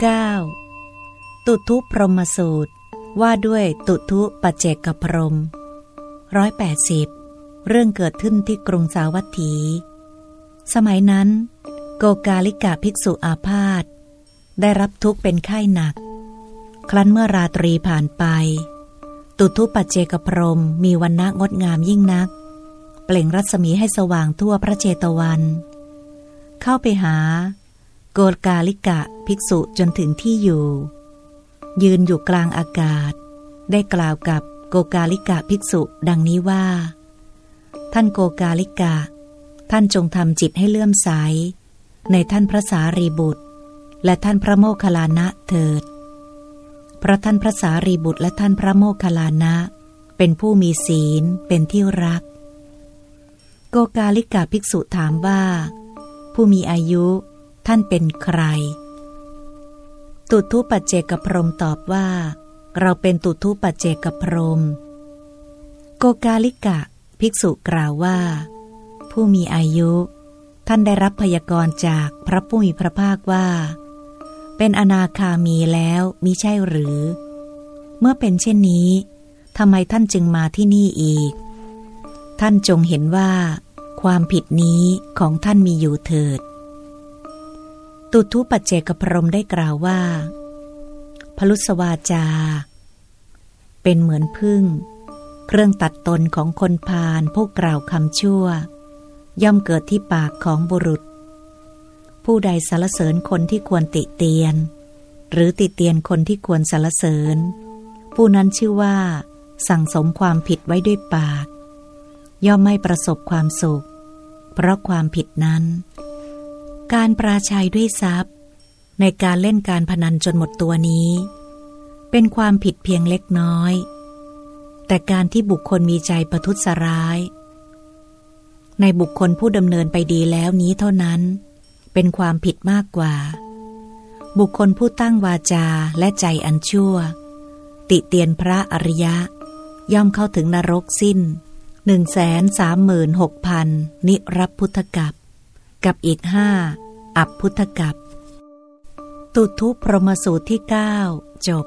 9. ตุทุพรหมสูตร ว่าด้วยตุทุปัจเจกพรมร้อยแปดสิบเรื่องเกิดขึ้นที่กรุงสาวัตถี สมัยนั้น โกกาลิกาภิกษุอาพาธได้รับทุกข์เป็นไข้หนัก ครั้นเมื่อราตรีผ่านไป ตุทุปัจเจกพรมมีวันนะงดงามยิ่งนัก เปล่งรัศมีให้สว่างทั่วพระเจตวัน เข้าไปหา โกกาลิกะภิกษุจนถึงที่อยู่ ยืนอยู่กลางอากาศ ได้กล่าวกับโกกาลิกะภิกษุดังนี้ว่า ท่านโกกาลิกะ ท่านจงทำจิตให้เลื่อมใส ในท่านพระสารีบุตร และท่านพระโมคคัลลานะเถิดเพราะท่านพระสารีบุตรและท่านพระโมคคัลลานะ เป็นผู้มีศีลเป็นที่รัก โกกาลิกาภิกษุถามว่า ผู้มีอายุ ท่านเป็นใคร ตุทุปัจเจกพรมตอบว่า เราเป็นตุทุปัจเจกพรม โกกาลิกะ ภิกษุกล่าวว่า ผู้มีอายุ ท่านได้รับพยากรณ์จากพระผู้มีพระภาคว่า เป็นอนาคามีแล้วมิใช่หรือ เมื่อเป็นเช่นนี้ทำไมท่านจึงมาที่นี่อีก ท่านจงเห็นว่า ความผิดนี้ของท่านมีอยู่เถิด ตุทุปัจเจกพรมได้กล่าวว่า พลุสวาจา เป็นเหมือนพึ่ง เครื่องตัดตนของคนพาลผู้กล่าวคำชั่ว ย่อมเกิดที่ปากของบุรุษ ผู้ใดสารเสริญคนที่ควรติเตียน หรือติเตียนคนที่ควรสารเสริญ ผู้นั้นชื่อว่า สั่งสมความผิดไว้ด้วยปาก ย่อมไม่ประสบความสุข เพราะความผิดนั้น การปราชัยด้วยทรัพย์ ในการเล่นการพนันจนหมดตัวนี้ เป็นความผิดเพียงเล็กน้อย แต่การที่บุคคลมีใจประทุษร้าย ในบุคคลผู้ดำเนินไปดีแล้วนี้เท่านั้น เป็นความผิดมากกว่า บุคคลผู้ตั้งวาจาและใจอันชั่ว ติเตียนพระอริยะ ย่อมเข้าถึงนรกสิ้นหนึ่งแสนสามหมื่นหกพันนิรับพุทธกับ กับอีกห้าอับพุทธกับ ตุทุพรมสูตรที่เก้าจบ